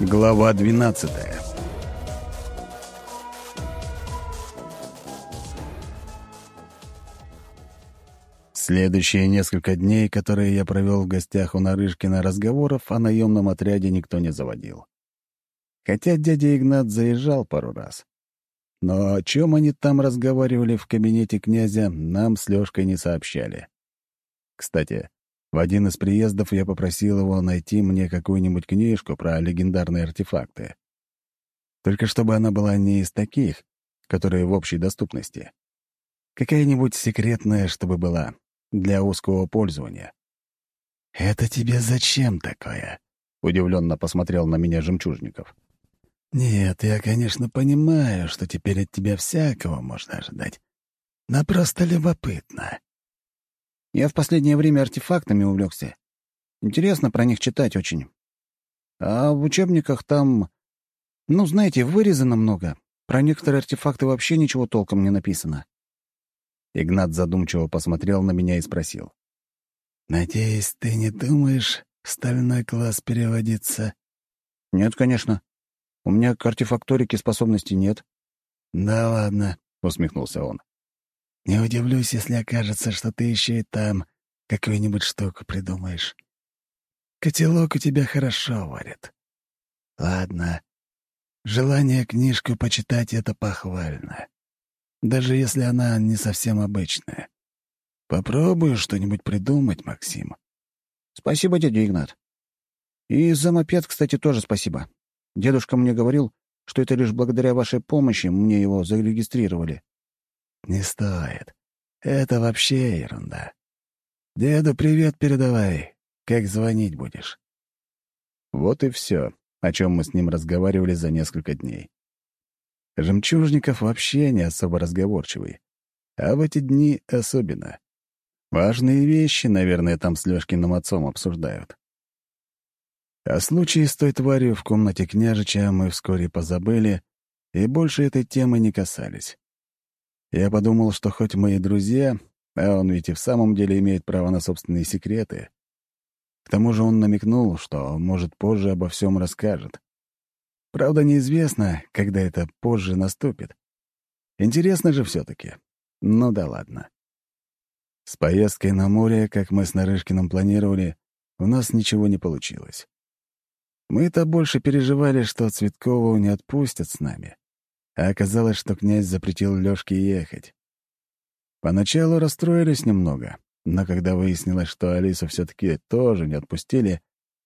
Глава 12 Следующие несколько дней, которые я провел в гостях у Нарышкина, разговоров о наемном отряде никто не заводил. Хотя дядя Игнат заезжал пару раз. Но о чем они там разговаривали в кабинете князя, нам с Лёшкой не сообщали. Кстати, в один из приездов я попросил его найти мне какую-нибудь книжку про легендарные артефакты. Только чтобы она была не из таких, которые в общей доступности. Какая-нибудь секретная, чтобы была, для узкого пользования. «Это тебе зачем такое?» — удивленно посмотрел на меня Жемчужников. «Нет, я, конечно, понимаю, что теперь от тебя всякого можно ожидать. Но просто любопытно. Я в последнее время артефактами увлекся. Интересно про них читать очень. А в учебниках там, ну, знаете, вырезано много. Про некоторые артефакты вообще ничего толком не написано. Игнат задумчиво посмотрел на меня и спросил. «Надеюсь, ты не думаешь в стальной класс переводиться?» «Нет, конечно. У меня к артефакторике способностей нет». «Да ладно», — усмехнулся он. Не удивлюсь, если окажется, что ты еще и там какую-нибудь штуку придумаешь. Котелок у тебя хорошо варит. Ладно. Желание книжку почитать — это похвально. Даже если она не совсем обычная. Попробую что-нибудь придумать, Максим. Спасибо, дядя Игнат. И за мопед, кстати, тоже спасибо. Дедушка мне говорил, что это лишь благодаря вашей помощи мне его зарегистрировали. «Не стоит. Это вообще ерунда. Деду привет передавай. Как звонить будешь?» Вот и все, о чем мы с ним разговаривали за несколько дней. Жемчужников вообще не особо разговорчивый. А в эти дни особенно. Важные вещи, наверное, там с Лёшкиным отцом обсуждают. О случае с той тварью в комнате княжича мы вскоре позабыли и больше этой темы не касались. Я подумал, что хоть мы и друзья, а он ведь и в самом деле имеет право на собственные секреты. К тому же он намекнул, что, может, позже обо всем расскажет. Правда, неизвестно, когда это позже наступит. Интересно же все таки Ну да ладно. С поездкой на море, как мы с Нарышкиным планировали, у нас ничего не получилось. Мы-то больше переживали, что Цветкову не отпустят с нами а оказалось, что князь запретил Лёшке ехать. Поначалу расстроились немного, но когда выяснилось, что Алису все таки тоже не отпустили,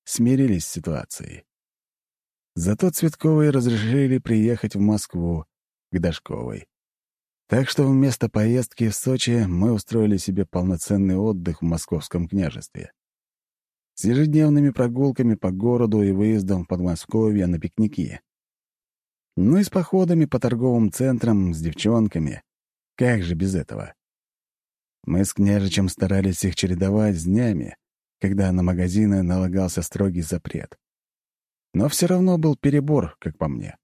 смирились с ситуацией. Зато Цветковой разрешили приехать в Москву, к Дашковой. Так что вместо поездки в Сочи мы устроили себе полноценный отдых в Московском княжестве. С ежедневными прогулками по городу и выездом в Подмосковье на пикники. Ну и с походами по торговым центрам с девчонками. Как же без этого? Мы с княжичем старались их чередовать с днями, когда на магазины налагался строгий запрет. Но все равно был перебор, как по мне.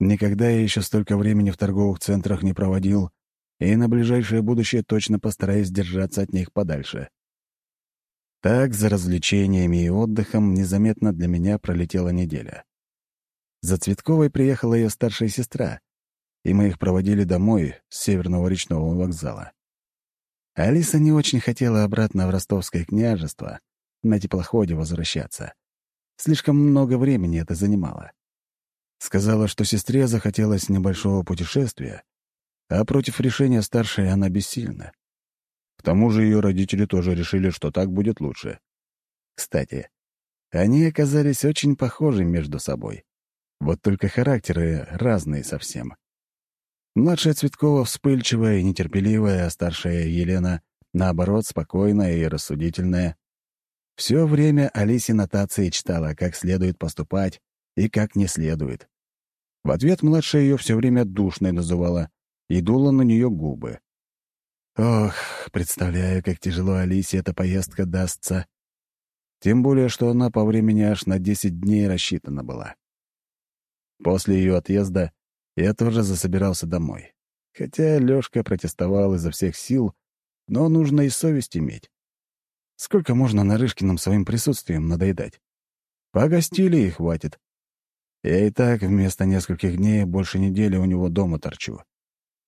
Никогда я еще столько времени в торговых центрах не проводил, и на ближайшее будущее точно постараюсь держаться от них подальше. Так, за развлечениями и отдыхом незаметно для меня пролетела неделя. За Цветковой приехала ее старшая сестра, и мы их проводили домой с Северного речного вокзала. Алиса не очень хотела обратно в ростовское княжество, на теплоходе возвращаться. Слишком много времени это занимало. Сказала, что сестре захотелось небольшого путешествия, а против решения старшей она бессильна. К тому же ее родители тоже решили, что так будет лучше. Кстати, они оказались очень похожи между собой. Вот только характеры разные совсем. Младшая Цветкова вспыльчивая и нетерпеливая, а старшая Елена, наоборот, спокойная и рассудительная. Все время Алисе нотации читала, как следует поступать и как не следует. В ответ младшая ее все время душной называла и дула на нее губы. Ох, представляю, как тяжело Алисе эта поездка дастся. Тем более, что она по времени аж на десять дней рассчитана была. После ее отъезда я тоже засобирался домой. Хотя Лёшка протестовал изо всех сил, но нужно и совесть иметь. Сколько можно Нарышкиным своим присутствием надоедать? Погостили и хватит. Я и так вместо нескольких дней больше недели у него дома торчу.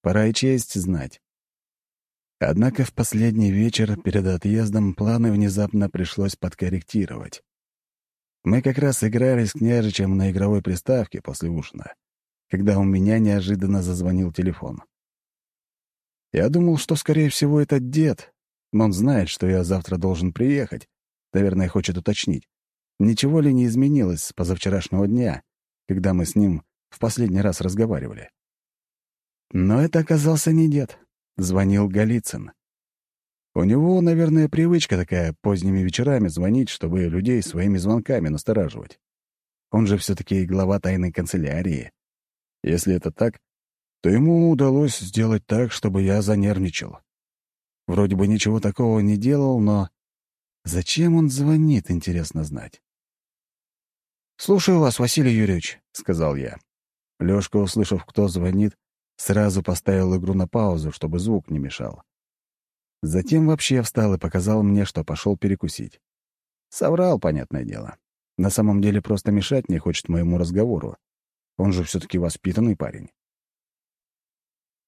Пора и честь знать. Однако в последний вечер перед отъездом планы внезапно пришлось подкорректировать. Мы как раз играли с княжичем на игровой приставке после ужина, когда у меня неожиданно зазвонил телефон. Я думал, что, скорее всего, это дед, он знает, что я завтра должен приехать. Наверное, хочет уточнить, ничего ли не изменилось с позавчерашнего дня, когда мы с ним в последний раз разговаривали. Но это оказался не дед. Звонил Голицын. У него, наверное, привычка такая поздними вечерами звонить, чтобы людей своими звонками настораживать. Он же все таки глава тайной канцелярии. Если это так, то ему удалось сделать так, чтобы я занервничал. Вроде бы ничего такого не делал, но зачем он звонит, интересно знать. «Слушаю вас, Василий Юрьевич», — сказал я. Лёшка, услышав, кто звонит, сразу поставил игру на паузу, чтобы звук не мешал. Затем вообще встал и показал мне, что пошел перекусить. Соврал, понятное дело. На самом деле просто мешать не хочет моему разговору. Он же все таки воспитанный парень.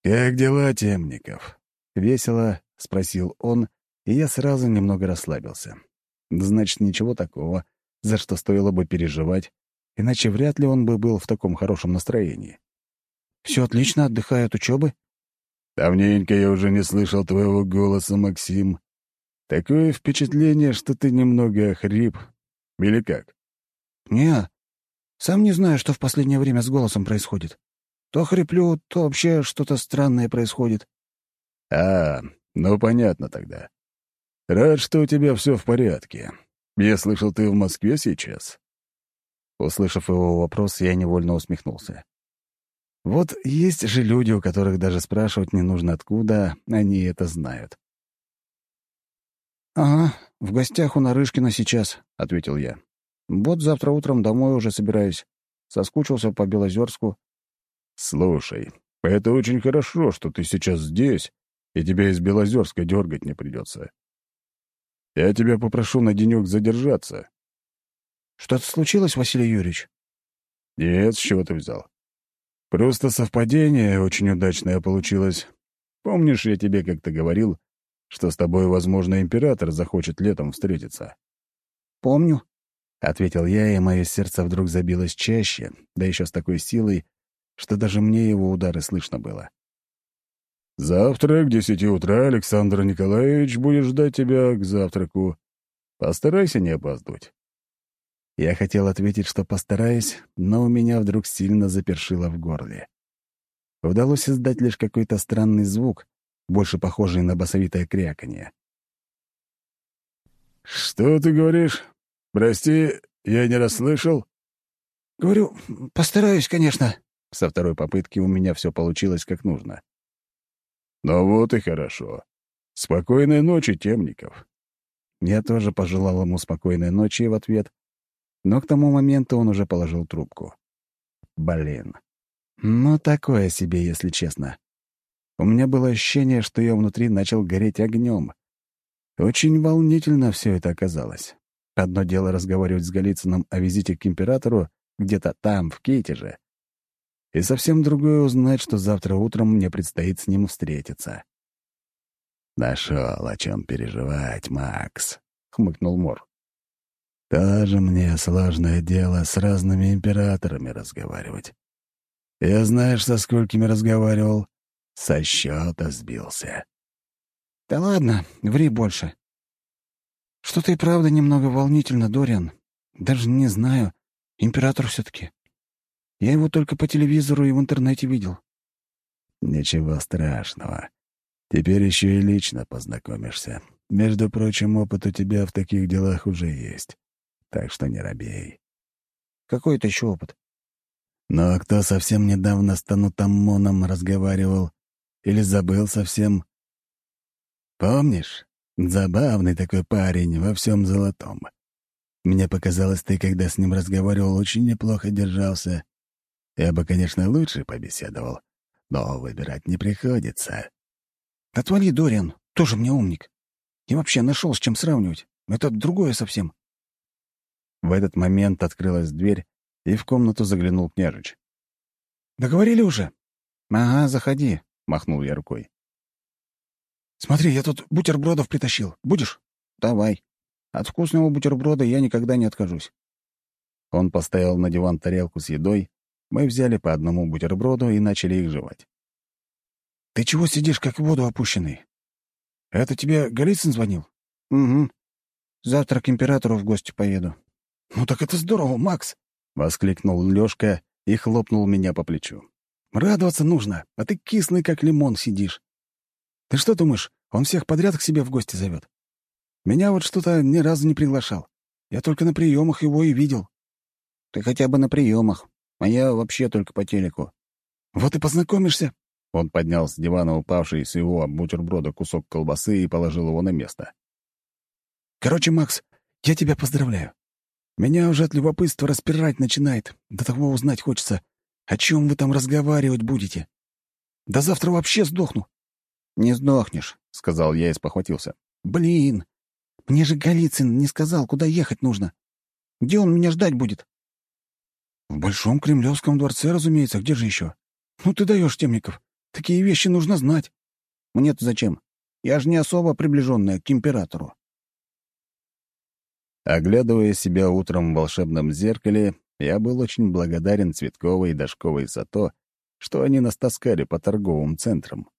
«Как дела, Темников?» — весело спросил он, и я сразу немного расслабился. Значит, ничего такого, за что стоило бы переживать, иначе вряд ли он бы был в таком хорошем настроении. Все отлично, отдыхаю от учебы. Давненько я уже не слышал твоего голоса, Максим. Такое впечатление, что ты немного охрип. Или как? Не, сам не знаю, что в последнее время с голосом происходит. То хриплю, то вообще что-то странное происходит. А, ну понятно тогда. Рад, что у тебя все в порядке. Я слышал, ты в Москве сейчас?» Услышав его вопрос, я невольно усмехнулся. Вот есть же люди, у которых даже спрашивать не нужно откуда, они это знают. «Ага, в гостях у Нарышкина сейчас», — ответил я. «Вот завтра утром домой уже собираюсь. Соскучился по Белозерску». «Слушай, это очень хорошо, что ты сейчас здесь, и тебя из Белозерска дергать не придется. Я тебя попрошу на денек задержаться». «Что-то случилось, Василий Юрьевич?» «Нет, с чего ты взял? Просто совпадение очень удачное получилось. Помнишь, я тебе как-то говорил, что с тобой, возможно, император захочет летом встретиться?» «Помню», — ответил я, и мое сердце вдруг забилось чаще, да еще с такой силой, что даже мне его удары слышно было. Завтра к десяти утра Александр Николаевич будет ждать тебя к завтраку. Постарайся не опаздывать». Я хотел ответить, что постараюсь, но у меня вдруг сильно запершило в горле. Удалось издать лишь какой-то странный звук, больше похожий на басовитое кряканье. «Что ты говоришь? Прости, я не расслышал?» «Говорю, постараюсь, конечно». Со второй попытки у меня все получилось как нужно. Ну вот и хорошо. Спокойной ночи, Темников. Я тоже пожелал ему спокойной ночи в ответ, но к тому моменту он уже положил трубку. Блин. Ну, такое себе, если честно. У меня было ощущение, что я внутри начал гореть огнем. Очень волнительно все это оказалось. Одно дело разговаривать с Голицыным о визите к императору где-то там, в Китеже, и совсем другое узнать, что завтра утром мне предстоит с ним встретиться. «Нашел, о чем переживать, Макс», — хмыкнул Мор. «Тоже мне сложное дело с разными императорами разговаривать. Я знаешь, со сколькими разговаривал? Со счета сбился». «Да ладно, ври больше. Что-то и правда немного волнительно, Дориан. Даже не знаю. Император все таки я его только по телевизору и в интернете видел». «Ничего страшного. Теперь еще и лично познакомишься. Между прочим, опыт у тебя в таких делах уже есть. Так что не робей». «Какой это еще опыт?» «Ну а кто совсем недавно с Танутаммоном разговаривал? Или забыл совсем?» «Помнишь? Забавный такой парень во всем золотом. Мне показалось, ты, когда с ним разговаривал, очень неплохо держался. Я бы, конечно, лучше побеседовал, но выбирать не приходится. Отвали, Дориан, тоже мне умник. Я вообще нашел с чем сравнивать. Это другое совсем. В этот момент открылась дверь, и в комнату заглянул княжич. «Договорили уже?» «Ага, заходи», — махнул я рукой. «Смотри, я тут бутербродов притащил. Будешь?» «Давай. От вкусного бутерброда я никогда не откажусь». Он поставил на диван тарелку с едой, мы взяли по одному бутерброду и начали их жевать. «Ты чего сидишь, как в воду опущенный? Это тебе Голицын звонил?» «Угу. Завтра к императору в гости поеду». «Ну так это здорово, Макс!» — воскликнул Лёшка и хлопнул меня по плечу. «Радоваться нужно, а ты кислый, как лимон, сидишь. Ты что думаешь, он всех подряд к себе в гости зовет? Меня вот что-то ни разу не приглашал. Я только на приемах его и видел». «Ты хотя бы на приемах, а я вообще только по телеку». «Вот и познакомишься». Он поднял с дивана упавший с его бутерброда кусок колбасы и положил его на место. «Короче, Макс, я тебя поздравляю. Меня уже от любопытства распирать начинает. До того узнать хочется, о чем вы там разговаривать будете. До завтра вообще сдохну». «Не сдохнешь», — сказал я и спохватился. «Блин, мне же Голицын не сказал, куда ехать нужно. Где он меня ждать будет?» «В Большом Кремлевском дворце, разумеется. Где же еще? Ну ты даешь, Темников. Такие вещи нужно знать». «Мне-то зачем? Я же не особо приближенная к императору». Оглядывая себя утром в волшебном зеркале, я был очень благодарен Цветковой и Дашковой за то, что они нас таскали по торговым центрам.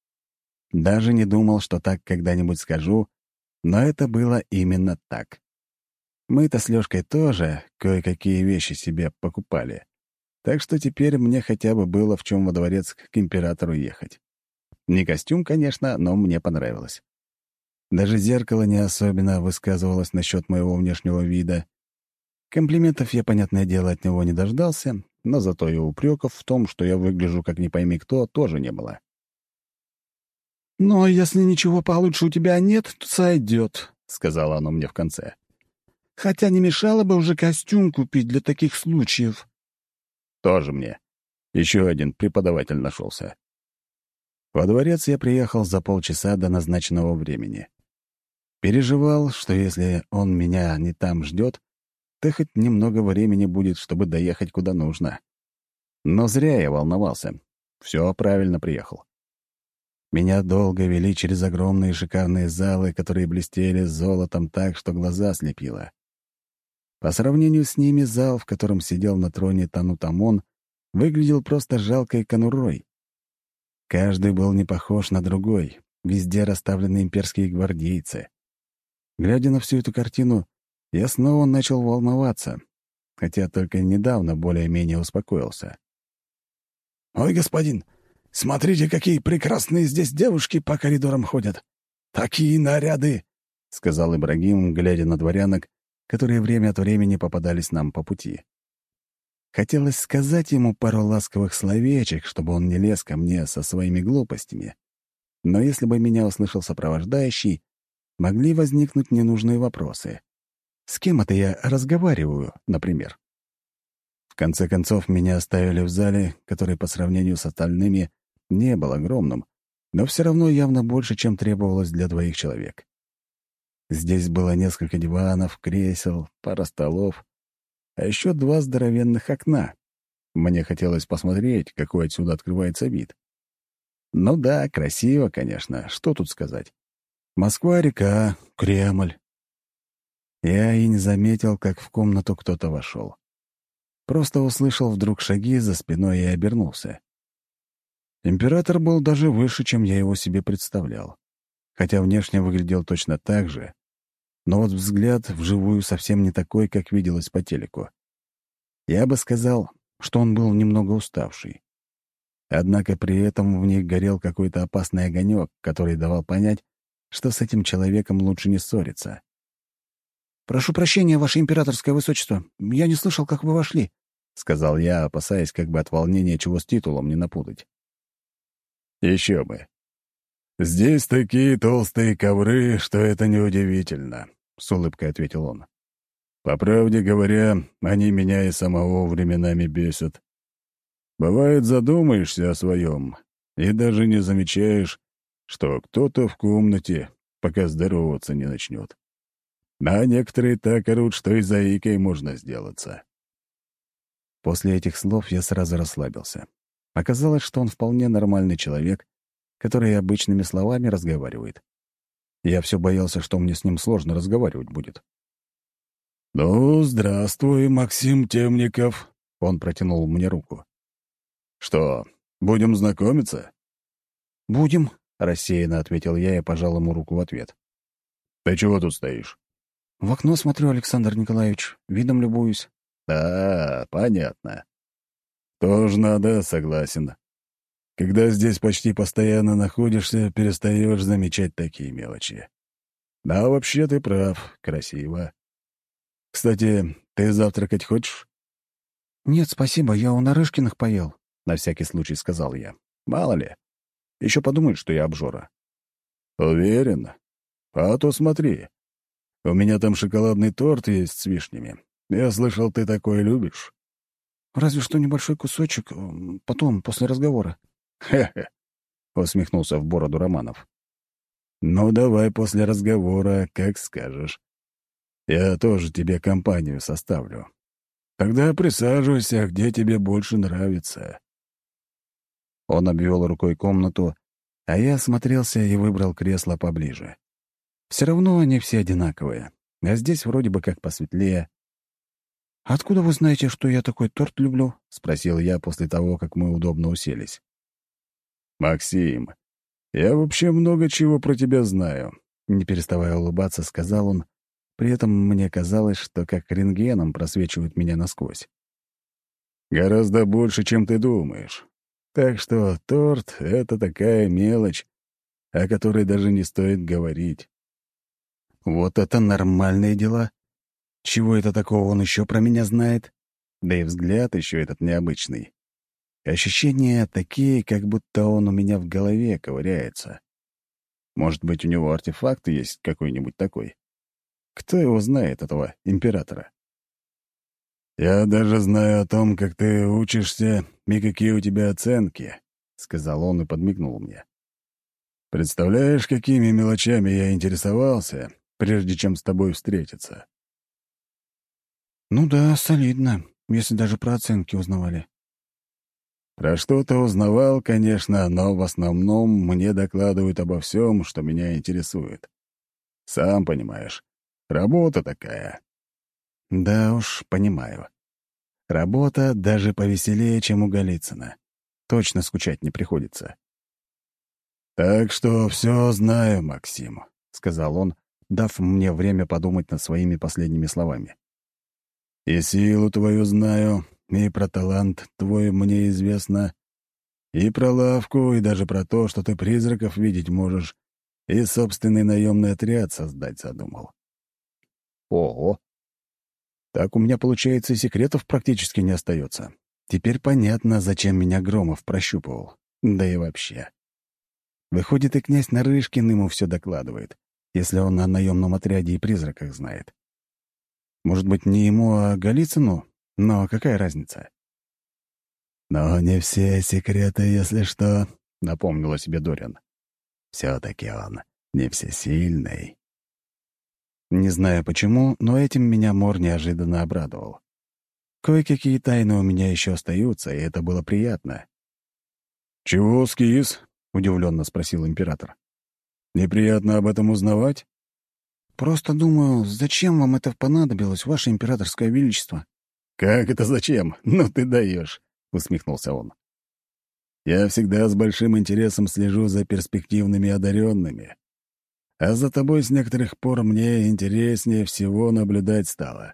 Даже не думал, что так когда-нибудь скажу, но это было именно так. Мы-то с Лёшкой тоже кое-какие вещи себе покупали. Так что теперь мне хотя бы было в чем во дворец к императору ехать. Не костюм, конечно, но мне понравилось. Даже зеркало не особенно высказывалось насчет моего внешнего вида. Комплиментов я, понятное дело, от него не дождался, но зато и упреков в том, что я выгляжу как не пойми кто, тоже не было. «Но если ничего получше у тебя нет, то сойдет», — сказала оно мне в конце. «Хотя не мешало бы уже костюм купить для таких случаев». «Тоже мне. Еще один преподаватель нашелся. Во дворец я приехал за полчаса до назначенного времени. Переживал, что если он меня не там ждет, то хоть немного времени будет, чтобы доехать куда нужно. Но зря я волновался. Все правильно приехал. Меня долго вели через огромные шикарные залы, которые блестели золотом так, что глаза слепило. По сравнению с ними зал, в котором сидел на троне Танутамон, выглядел просто жалкой конурой. Каждый был не похож на другой, везде расставлены имперские гвардейцы. Глядя на всю эту картину, я снова начал волноваться, хотя только недавно более-менее успокоился. «Ой, господин, смотрите, какие прекрасные здесь девушки по коридорам ходят! Такие наряды!» — сказал Ибрагим, глядя на дворянок, которые время от времени попадались нам по пути. Хотелось сказать ему пару ласковых словечек, чтобы он не лез ко мне со своими глупостями. Но если бы меня услышал сопровождающий, могли возникнуть ненужные вопросы. С кем это я разговариваю, например? В конце концов, меня оставили в зале, который по сравнению с остальными не был огромным, но все равно явно больше, чем требовалось для двоих человек. Здесь было несколько диванов, кресел, пара столов, а еще два здоровенных окна. Мне хотелось посмотреть, какой отсюда открывается вид. Ну да, красиво, конечно, что тут сказать. Москва-река, Кремль. Я и не заметил, как в комнату кто-то вошел. Просто услышал вдруг шаги за спиной и обернулся. Император был даже выше, чем я его себе представлял. Хотя внешне выглядел точно так же, но вот взгляд вживую совсем не такой, как виделось по телеку. Я бы сказал, что он был немного уставший. Однако при этом в них горел какой-то опасный огонек, который давал понять, что с этим человеком лучше не ссориться. «Прошу прощения, Ваше Императорское Высочество. Я не слышал, как вы вошли», — сказал я, опасаясь как бы от волнения, чего с титулом не напутать. «Еще бы. Здесь такие толстые ковры, что это неудивительно. — с улыбкой ответил он. «По правде говоря, они меня и самого временами бесят. Бывает, задумаешься о своем и даже не замечаешь, что кто-то в комнате, пока здороваться не начнет. А некоторые так орут, что и заикой можно сделаться». После этих слов я сразу расслабился. Оказалось, что он вполне нормальный человек, который обычными словами разговаривает. Я все боялся, что мне с ним сложно разговаривать будет. «Ну, здравствуй, Максим Темников», — он протянул мне руку. «Что, будем знакомиться?» «Будем», — рассеянно ответил я и пожал ему руку в ответ. «Ты чего тут стоишь?» «В окно смотрю, Александр Николаевич. Видом любуюсь». «А, понятно. Тоже надо, согласен. Когда здесь почти постоянно находишься, перестаешь замечать такие мелочи. Да, вообще ты прав, красиво. Кстати, ты завтракать хочешь?» «Нет, спасибо, я у Нарышкиных поел», — на всякий случай сказал я. «Мало ли. Еще подумают, что я обжора». «Уверен? А то смотри. У меня там шоколадный торт есть с вишнями. Я слышал, ты такое любишь». «Разве что небольшой кусочек, потом, после разговора». «Хе-хе», — усмехнулся в бороду Романов. «Ну, давай после разговора, как скажешь. Я тоже тебе компанию составлю. Тогда присаживайся, где тебе больше нравится». Он обвел рукой комнату, а я осмотрелся и выбрал кресло поближе. Все равно они все одинаковые, а здесь вроде бы как посветлее. «Откуда вы знаете, что я такой торт люблю?» — спросил я после того, как мы удобно уселись. «Максим, я вообще много чего про тебя знаю», — не переставая улыбаться, сказал он. При этом мне казалось, что как рентгеном просвечивают меня насквозь. «Гораздо больше, чем ты думаешь. Так что торт — это такая мелочь, о которой даже не стоит говорить». «Вот это нормальные дела. Чего это такого он еще про меня знает? Да и взгляд еще этот необычный. Ощущения такие, как будто он у меня в голове ковыряется. Может быть, у него артефакт есть какой-нибудь такой? Кто его знает, этого императора? «Я даже знаю о том, как ты учишься и какие у тебя оценки», — сказал он и подмигнул мне. «Представляешь, какими мелочами я интересовался, прежде чем с тобой встретиться?» «Ну да, солидно, если даже про оценки узнавали. Про что-то узнавал, конечно, но в основном мне докладывают обо всем, что меня интересует. Сам понимаешь, работа такая. Да уж, понимаю. Работа даже повеселее, чем у Голицына. Точно скучать не приходится. «Так что все знаю, Максим», — сказал он, дав мне время подумать над своими последними словами. «И силу твою знаю, и про талант твой мне известно, и про лавку, и даже про то, что ты призраков видеть можешь, и собственный наемный отряд создать задумал. Ого! Так у меня, получается, и секретов практически не остается. Теперь понятно, зачем меня Громов прощупывал. Да и вообще. Выходит, и князь Нарышкин ему все докладывает, если он о наемном отряде и призраках знает. Может быть, не ему, а Голицыну но какая разница? «Но не все секреты, если что», — напомнила себе Дориан. «Все-таки он не всесильный». Не знаю почему, но этим меня Мор неожиданно обрадовал. Кое-какие тайны у меня еще остаются, и это было приятно. «Чего, скис?» — удивленно спросил император. «Неприятно об этом узнавать?» «Просто думаю, зачем вам это понадобилось, ваше императорское величество?» «Как это зачем? Ну ты даешь!» — усмехнулся он. «Я всегда с большим интересом слежу за перспективными одаренными. А за тобой с некоторых пор мне интереснее всего наблюдать стало.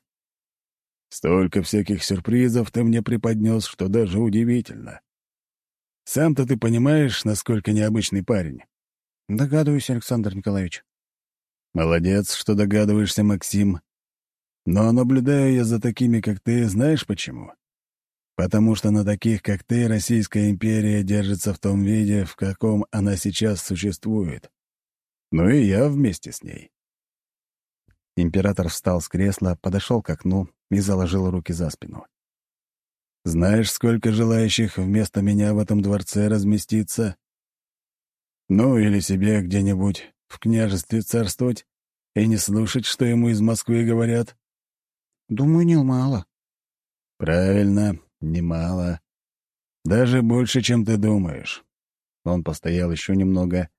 Столько всяких сюрпризов ты мне преподнес, что даже удивительно. Сам-то ты понимаешь, насколько необычный парень?» «Догадываюсь, Александр Николаевич». «Молодец, что догадываешься, Максим. Но наблюдаю я за такими, как ты, знаешь почему? Потому что на таких, как ты, Российская империя держится в том виде, в каком она сейчас существует. Ну и я вместе с ней. Император встал с кресла, подошел к окну и заложил руки за спину. «Знаешь, сколько желающих вместо меня в этом дворце разместиться? Ну, или себе где-нибудь в княжестве царствовать и не слушать, что ему из Москвы говорят?» Думаю, немало. Правильно. немало. Даже больше, чем ты думаешь». Он постоял еще немного,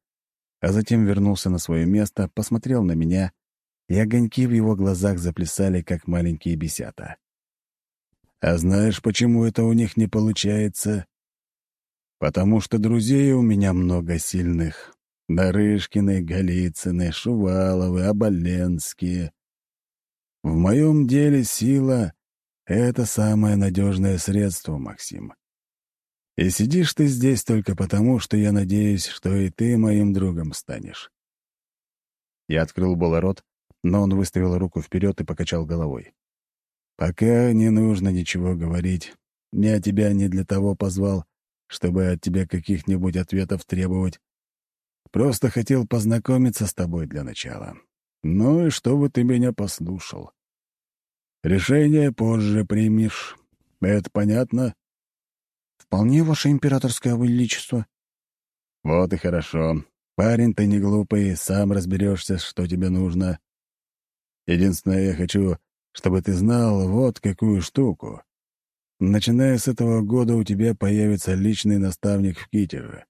а затем вернулся на свое место, посмотрел на меня, и огоньки в его глазах заплясали, как маленькие бесята. «А знаешь, почему это у них не получается?» «Потому что друзей у меня много сильных. Нарышкины, Голицыны, Шуваловы, Оболенские. В моем деле сила — это самое надежное средство, Максим. И сидишь ты здесь только потому, что я надеюсь, что и ты моим другом станешь. Я открыл было рот, но он выставил руку вперед и покачал головой. «Пока не нужно ничего говорить. Я тебя не для того позвал, чтобы от тебя каких-нибудь ответов требовать. Просто хотел познакомиться с тобой для начала. Ну и чтобы ты меня послушал. Решение позже примешь. Это понятно? Вполне, ваше императорское величество. Вот и хорошо. Парень ты не глупый, сам разберешься, что тебе нужно. Единственное, я хочу, чтобы ты знал вот какую штуку. Начиная с этого года у тебя появится личный наставник в Китере.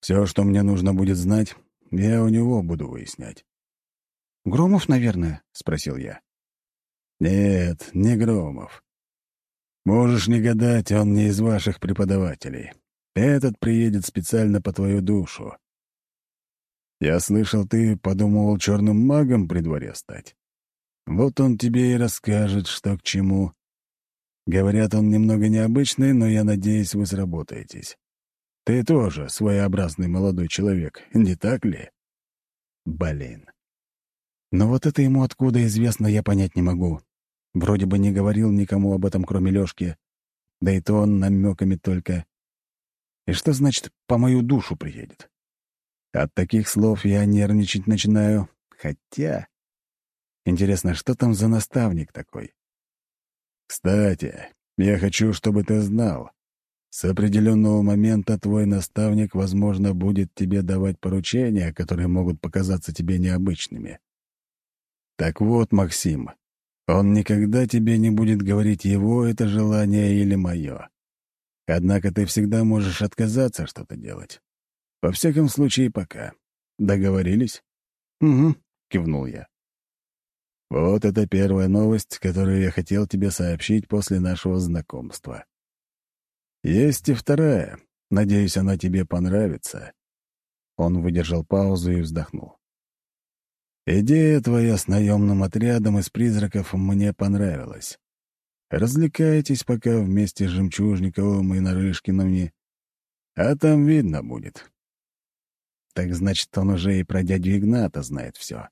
Все, что мне нужно будет знать, я у него буду выяснять. «Громов, наверное?» — спросил я. «Нет, не Громов. Можешь не гадать, он не из ваших преподавателей. Этот приедет специально по твою душу. Я слышал, ты подумывал черным магом при дворе стать. Вот он тебе и расскажет, что к чему. Говорят, он немного необычный, но я надеюсь, вы сработаетесь. Ты тоже своеобразный молодой человек, не так ли? Блин. Но вот это ему откуда известно, я понять не могу. Вроде бы не говорил никому об этом, кроме Лёшки. Да и то он намеками только. И что значит «по мою душу приедет»? От таких слов я нервничать начинаю. Хотя... Интересно, что там за наставник такой? Кстати, я хочу, чтобы ты знал. С определенного момента твой наставник, возможно, будет тебе давать поручения, которые могут показаться тебе необычными. Так вот, Максим, он никогда тебе не будет говорить его это желание или мое. Однако ты всегда можешь отказаться что-то делать. Во всяком случае, пока. Договорились? «Угу», — кивнул я. Вот это первая новость, которую я хотел тебе сообщить после нашего знакомства. Есть и вторая. Надеюсь, она тебе понравится. Он выдержал паузу и вздохнул. Идея твоя с наемным отрядом из призраков мне понравилась. Развлекайтесь пока вместе с Жемчужниковым и Нарышкиным, а там видно будет. Так значит, он уже и про дядю Игната знает все.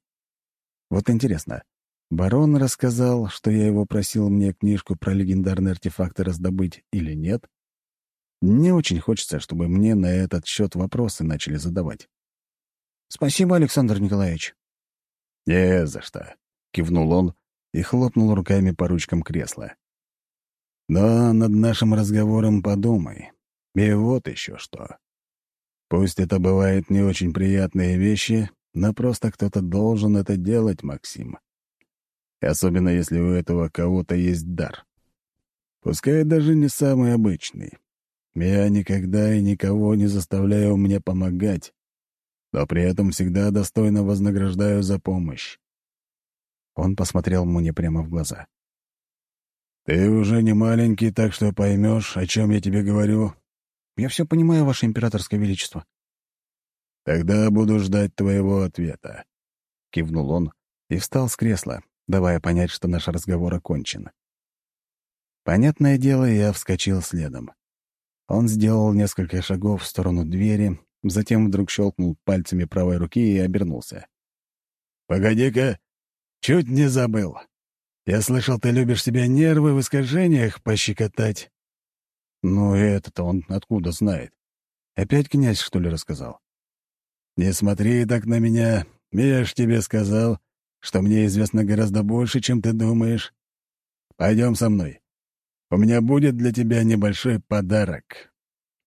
Вот интересно, барон рассказал, что я его просил мне книжку про легендарные артефакты раздобыть или нет? Не очень хочется, чтобы мне на этот счет вопросы начали задавать. «Спасибо, Александр Николаевич», «Не за что», — кивнул он и хлопнул руками по ручкам кресла. «Но над нашим разговором подумай. И вот еще что. Пусть это бывают не очень приятные вещи, но просто кто-то должен это делать, Максим. Особенно если у этого кого-то есть дар. Пускай даже не самый обычный. Я никогда и никого не заставляю мне помогать, но при этом всегда достойно вознаграждаю за помощь. Он посмотрел мне прямо в глаза. «Ты уже не маленький, так что поймешь, о чем я тебе говорю». «Я все понимаю, Ваше Императорское Величество». «Тогда буду ждать твоего ответа», — кивнул он и встал с кресла, давая понять, что наш разговор окончен. Понятное дело, я вскочил следом. Он сделал несколько шагов в сторону двери, Затем вдруг щелкнул пальцами правой руки и обернулся. «Погоди-ка, чуть не забыл. Я слышал, ты любишь себе нервы в искажениях пощекотать». «Ну, это-то он откуда знает? Опять князь, что ли, рассказал?» «Не смотри так на меня. Я ж тебе сказал, что мне известно гораздо больше, чем ты думаешь. Пойдем со мной. У меня будет для тебя небольшой подарок».